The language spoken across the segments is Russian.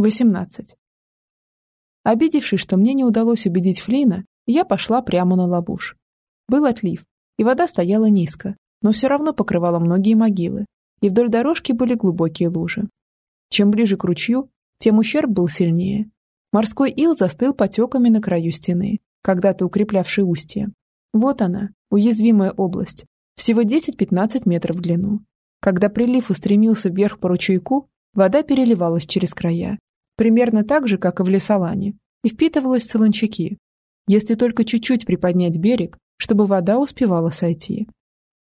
18. Обидевшись, что мне не удалось убедить Флина, я пошла прямо на лабуш. Был отлив, и вода стояла низко, но все равно покрывала многие могилы, и вдоль дорожки были глубокие лужи. Чем ближе к ручью, тем ущерб был сильнее. Морской ил застыл потеками на краю стены, когда-то укреплявшей устье. Вот она, уязвимая область, всего 10-15 метров в длину. Когда прилив устремился вверх по ручейку, вода переливалась через края, примерно так же, как и в лесолане, и впитывалась в солончаки, если только чуть-чуть приподнять берег, чтобы вода успевала сойти.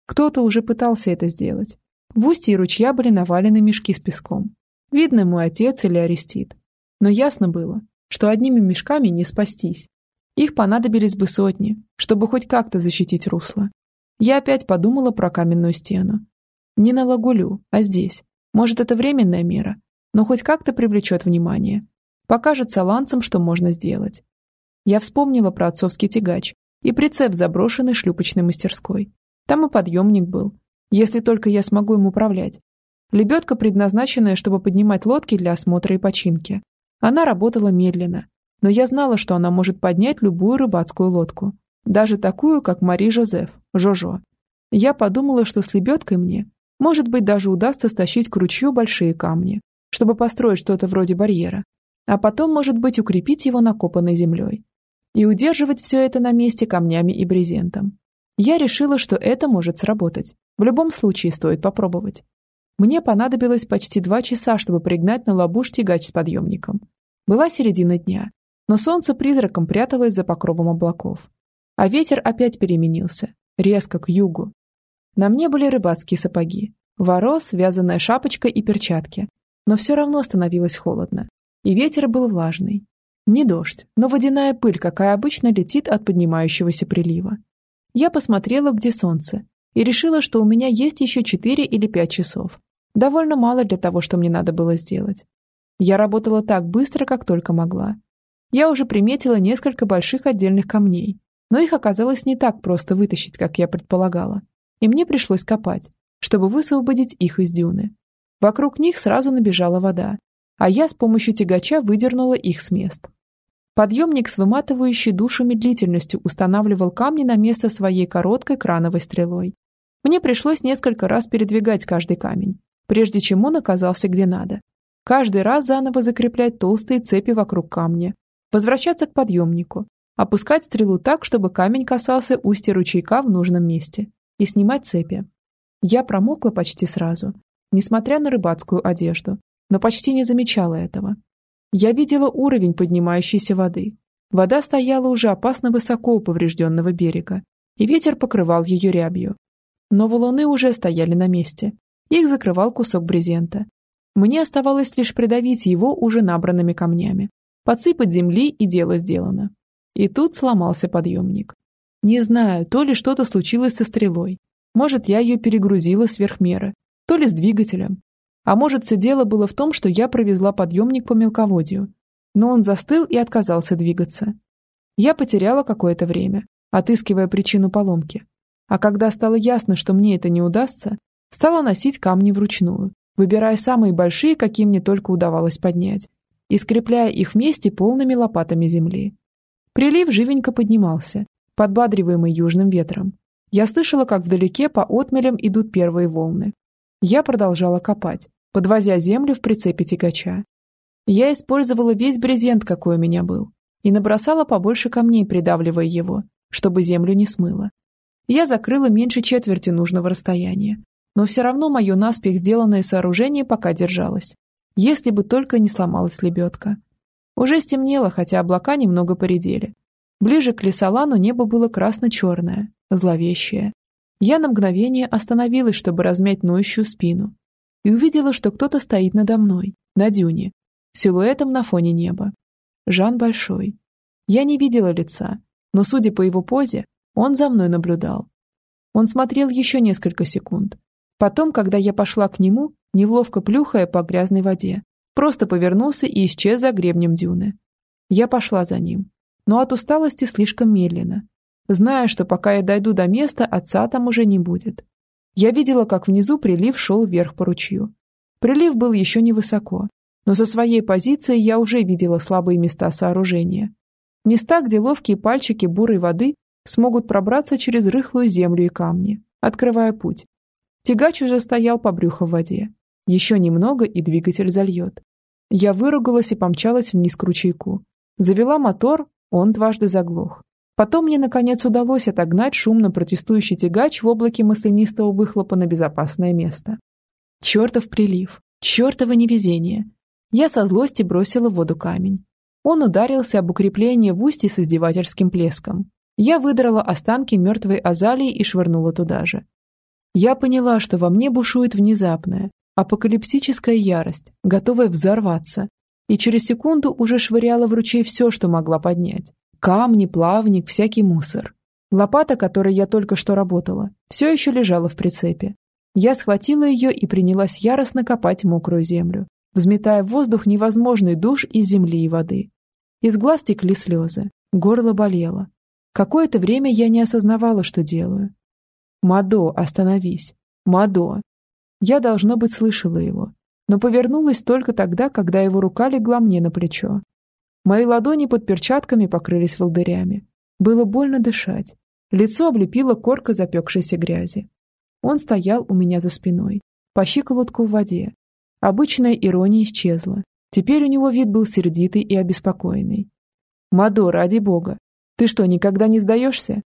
Кто-то уже пытался это сделать. В устье ручья были навалены мешки с песком. Видно, мой отец или Арестит. Но ясно было, что одними мешками не спастись. Их понадобились бы сотни, чтобы хоть как-то защитить русло. Я опять подумала про каменную стену. Не на Лагулю, а здесь. Может, это временная мера, но хоть как-то привлечет внимание. Покажет саланцам, что можно сделать. Я вспомнила про отцовский тягач и прицеп, заброшенный шлюпочной мастерской. Там и подъемник был. Если только я смогу им управлять. Лебедка, предназначенная, чтобы поднимать лодки для осмотра и починки. Она работала медленно, но я знала, что она может поднять любую рыбацкую лодку. Даже такую, как Мари Жозеф, Жожо. Я подумала, что с лебедкой мне, может быть, даже удастся стащить к ручью большие камни, чтобы построить что-то вроде барьера, а потом, может быть, укрепить его накопанной землей. И удерживать все это на месте камнями и брезентом. Я решила, что это может сработать. В любом случае стоит попробовать. Мне понадобилось почти два часа, чтобы пригнать на лабуш тягач с подъемником. Была середина дня, но солнце призраком пряталось за покровом облаков. А ветер опять переменился, резко к югу. На мне были рыбацкие сапоги, ворос, вязаная шапочка и перчатки, но все равно становилось холодно. И ветер был влажный. Не дождь, но водяная пыль, какая обычно летит от поднимающегося прилива. Я посмотрела, где солнце, и решила, что у меня есть еще 4 или 5 часов. Довольно мало для того, что мне надо было сделать. Я работала так быстро, как только могла. Я уже приметила несколько больших отдельных камней, но их оказалось не так просто вытащить, как я предполагала. И мне пришлось копать, чтобы высвободить их из дюны. Вокруг них сразу набежала вода, а я с помощью тягача выдернула их с мест. Подъемник с выматывающей душу медлительностью устанавливал камни на место своей короткой крановой стрелой. Мне пришлось несколько раз передвигать каждый камень, прежде чем он оказался где надо. Каждый раз заново закреплять толстые цепи вокруг камня, возвращаться к подъемнику, опускать стрелу так, чтобы камень касался устья ручейка в нужном месте, и снимать цепи. Я промокла почти сразу, несмотря на рыбацкую одежду, но почти не замечала этого. Я видела уровень поднимающейся воды. Вода стояла уже опасно высоко у поврежденного берега, и ветер покрывал ее рябью. Но валуны уже стояли на месте. Их закрывал кусок брезента. Мне оставалось лишь придавить его уже набранными камнями, подсыпать земли и дело сделано. И тут сломался подъемник. Не знаю, то ли что-то случилось со стрелой. Может, я ее перегрузила сверх меры, то ли с двигателем. А может, все дело было в том, что я провезла подъемник по мелководью. Но он застыл и отказался двигаться. Я потеряла какое-то время, отыскивая причину поломки. А когда стало ясно, что мне это не удастся, стала носить камни вручную, выбирая самые большие, какие мне только удавалось поднять, и скрепляя их вместе полными лопатами земли. Прилив живенько поднимался, подбадриваемый южным ветром. Я слышала, как вдалеке по отмелям идут первые волны, я продолжала копать, подвозя землю в прицепе тягача. Я использовала весь брезент, какой у меня был, и набросала побольше камней, придавливая его, чтобы землю не смыло. Я закрыла меньше четверти нужного расстояния, но все равно мое наспех сделанное сооружение пока держалось, если бы только не сломалась лебедка. Уже стемнело, хотя облака немного поредели. Ближе к лесолану небо было красно-черное, зловещее. Я на мгновение остановилась, чтобы размять ноющую спину, и увидела, что кто-то стоит надо мной, на дюне, силуэтом на фоне неба. Жан Большой. Я не видела лица, но, судя по его позе, он за мной наблюдал. Он смотрел еще несколько секунд. Потом, когда я пошла к нему, неловко плюхая по грязной воде, просто повернулся и исчез за гребнем дюны. Я пошла за ним, но от усталости слишком медленно, зная, что пока я дойду до места, отца там уже не будет. Я видела, как внизу прилив шел вверх по ручью. Прилив был еще невысоко, но со своей позиции я уже видела слабые места сооружения. Места, где ловкие пальчики бурой воды смогут пробраться через рыхлую землю и камни, открывая путь. Тягач уже стоял по брюху в воде. Еще немного, и двигатель зальет. Я выругалась и помчалась вниз к ручейку. Завела мотор, он дважды заглох. Потом мне, наконец, удалось отогнать шумно протестующий тягач в облаке маслянистого выхлопа на безопасное место. Чертов прилив, чертово невезение. Я со злости бросила в воду камень. Он ударился об укрепление в устье с издевательским плеском. Я выдрала останки мертвой азалии и швырнула туда же. Я поняла, что во мне бушует внезапная, апокалипсическая ярость, готовая взорваться, и через секунду уже швыряла в ручей все, что могла поднять. Камни, плавник, всякий мусор. Лопата, которой я только что работала, все еще лежала в прицепе. Я схватила ее и принялась яростно копать мокрую землю, взметая в воздух невозможный душ из земли и воды. Из глаз текли слезы, горло болело. Какое-то время я не осознавала, что делаю. «Мадо, остановись! Мадо!» Я, должно быть, слышала его, но повернулась только тогда, когда его рука легла мне на плечо. Мои ладони под перчатками покрылись волдырями. Было больно дышать. Лицо облепило корка запекшейся грязи. Он стоял у меня за спиной, по щиколотку в воде. Обычная ирония исчезла. Теперь у него вид был сердитый и обеспокоенный. «Мадо, ради бога! Ты что, никогда не сдаешься?»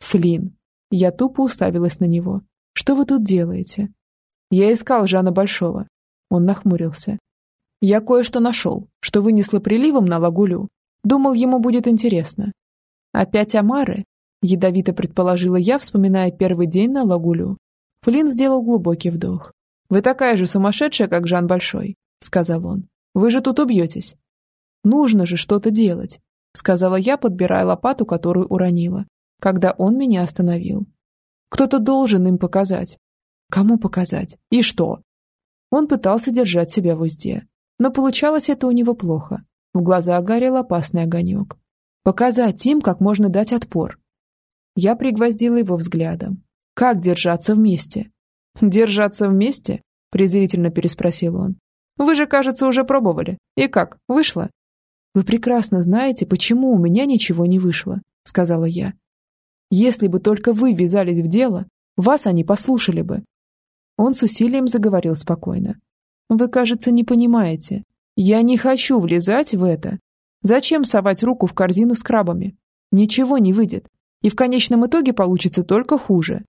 «Флин!» Я тупо уставилась на него. «Что вы тут делаете?» «Я искал Жана Большого». Он нахмурился. Я кое-что нашел, что вынесло приливом на лагулю. Думал, ему будет интересно. Опять Амары? Ядовито предположила я, вспоминая первый день на лагулю. Флинн сделал глубокий вдох. «Вы такая же сумасшедшая, как Жан Большой», — сказал он. «Вы же тут убьетесь». «Нужно же что-то делать», — сказала я, подбирая лопату, которую уронила, когда он меня остановил. «Кто-то должен им показать». «Кому показать? И что?» Он пытался держать себя в узде, но получалось это у него плохо. В глаза горел опасный огонек. Показать им, как можно дать отпор. Я пригвоздила его взглядом. Как держаться вместе? Держаться вместе? Презрительно переспросил он. Вы же, кажется, уже пробовали. И как, вышло? Вы прекрасно знаете, почему у меня ничего не вышло, сказала я. Если бы только вы ввязались в дело, вас они послушали бы. Он с усилием заговорил спокойно. Вы, кажется, не понимаете. Я не хочу влезать в это. Зачем совать руку в корзину с крабами? Ничего не выйдет. И в конечном итоге получится только хуже.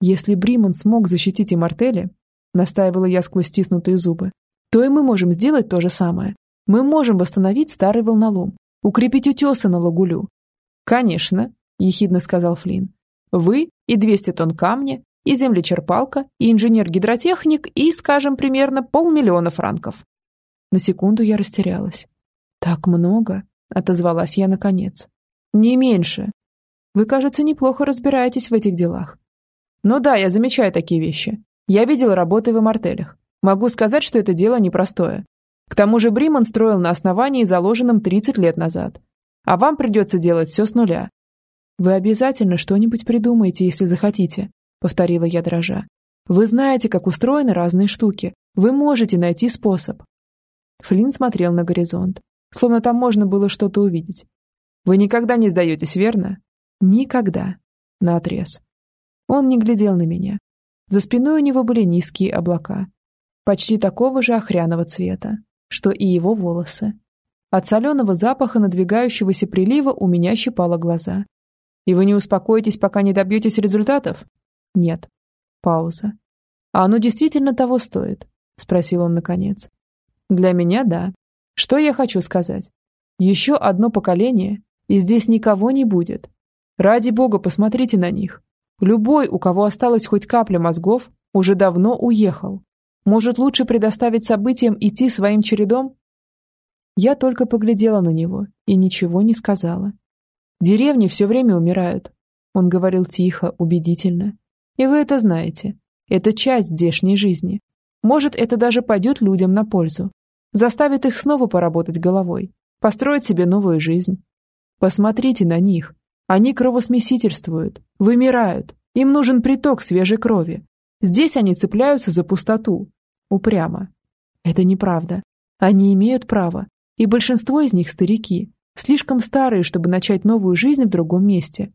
Если Бриман смог защитить Имартели, настаивала я сквозь стиснутые зубы, то и мы можем сделать то же самое. Мы можем восстановить старый волнолом, укрепить утесы на лагулю. Конечно, ехидно сказал Флинн. Вы и 200 тонн камня, и землечерпалка, и инженер-гидротехник, и, скажем, примерно полмиллиона франков. На секунду я растерялась. «Так много?» – отозвалась я наконец. «Не меньше. Вы, кажется, неплохо разбираетесь в этих делах». «Ну да, я замечаю такие вещи. Я видел работы в имартелях. Могу сказать, что это дело непростое. К тому же Бриман строил на основании, заложенном 30 лет назад. А вам придется делать все с нуля. Вы обязательно что-нибудь придумаете, если захотите. — повторила я дрожа. «Вы знаете, как устроены разные штуки. Вы можете найти способ». Флинн смотрел на горизонт, словно там можно было что-то увидеть. «Вы никогда не сдаетесь, верно?» «Никогда». Наотрез. Он не глядел на меня. За спиной у него были низкие облака. Почти такого же охряного цвета, что и его волосы. От соленого запаха надвигающегося прилива у меня щипало глаза. «И вы не успокоитесь, пока не добьетесь результатов?» Нет. Пауза. А оно действительно того стоит? Спросил он наконец. Для меня да. Что я хочу сказать? Еще одно поколение, и здесь никого не будет. Ради бога, посмотрите на них. Любой, у кого осталась хоть капля мозгов, уже давно уехал. Может, лучше предоставить событиям идти своим чередом? Я только поглядела на него и ничего не сказала. Деревни все время умирают. Он говорил тихо, убедительно. И вы это знаете. Это часть здешней жизни. Может, это даже пойдет людям на пользу. Заставит их снова поработать головой, построить себе новую жизнь. Посмотрите на них. Они кровосмесительствуют, вымирают. Им нужен приток свежей крови. Здесь они цепляются за пустоту. Упрямо. Это неправда. Они имеют право, и большинство из них старики, слишком старые, чтобы начать новую жизнь в другом месте.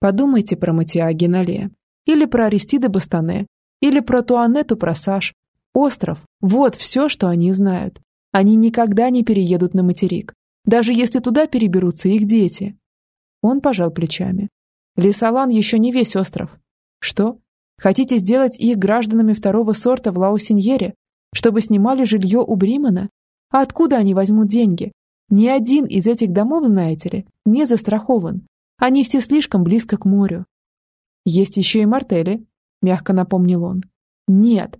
Подумайте про Матиа Генале, или про Аристида Бастане, или про Туанету Просаж. Остров – вот все, что они знают. Они никогда не переедут на материк, даже если туда переберутся их дети. Он пожал плечами. Лесолан еще не весь остров. Что? Хотите сделать их гражданами второго сорта в Лаусиньере, чтобы снимали жилье у Бримана? А откуда они возьмут деньги? Ни один из этих домов, знаете ли, не застрахован. Они все слишком близко к морю. Есть еще и мартели, мягко напомнил он. Нет.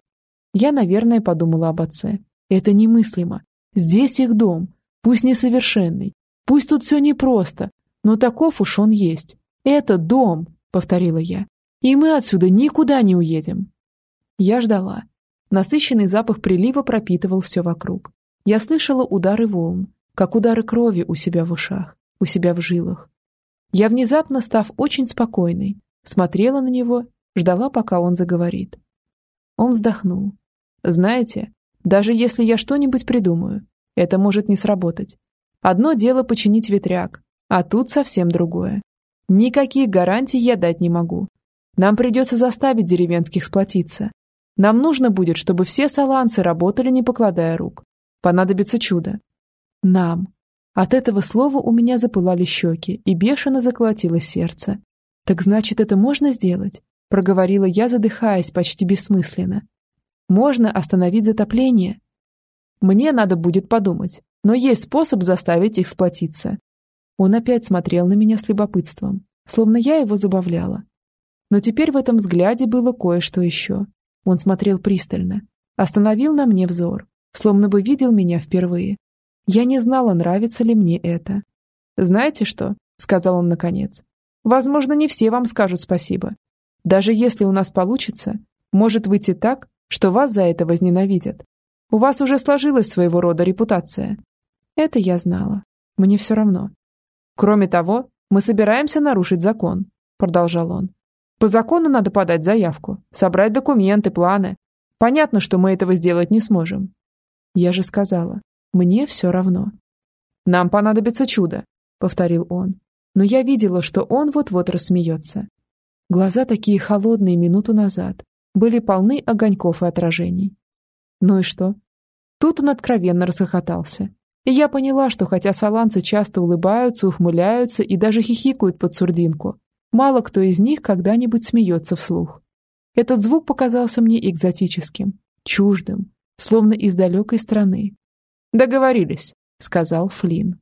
Я, наверное, подумала об отце. Это немыслимо. Здесь их дом, пусть несовершенный, пусть тут все непросто, но таков уж он есть. Это дом, повторила я. И мы отсюда никуда не уедем. Я ждала. Насыщенный запах прилива пропитывал все вокруг. Я слышала удары волн, как удары крови у себя в ушах, у себя в жилах. Я внезапно, став очень спокойной, смотрела на него, ждала, пока он заговорит. Он вздохнул. «Знаете, даже если я что-нибудь придумаю, это может не сработать. Одно дело починить ветряк, а тут совсем другое. Никаких гарантий я дать не могу. Нам придется заставить деревенских сплотиться. Нам нужно будет, чтобы все саланцы работали, не покладая рук. Понадобится чудо. Нам. От этого слова у меня запылали щеки и бешено заколотилось сердце. Так значит, это можно сделать? Проговорила я, задыхаясь почти бессмысленно. Можно остановить затопление? Мне надо будет подумать, но есть способ заставить их сплотиться. Он опять смотрел на меня с любопытством, словно я его забавляла. Но теперь в этом взгляде было кое-что еще. Он смотрел пристально, остановил на мне взор, словно бы видел меня впервые. Я не знала, нравится ли мне это. «Знаете что?» — сказал он наконец. «Возможно, не все вам скажут спасибо. Даже если у нас получится, может выйти так, что вас за это возненавидят. У вас уже сложилась своего рода репутация. Это я знала. Мне все равно. Кроме того, мы собираемся нарушить закон, продолжал он. По закону надо подать заявку, собрать документы, планы. Понятно, что мы этого сделать не сможем. Я же сказала, мне все равно. Нам понадобится чудо, повторил он. Но я видела, что он вот-вот рассмеется. Глаза такие холодные минуту назад были полны огоньков и отражений. Ну и что? Тут он откровенно расхохотался. И я поняла, что хотя саланцы часто улыбаются, ухмыляются и даже хихикают под сурдинку, Мало кто из них когда-нибудь смеется вслух. Этот звук показался мне экзотическим, чуждым, словно из далекой страны. «Договорились», — сказал Флинн.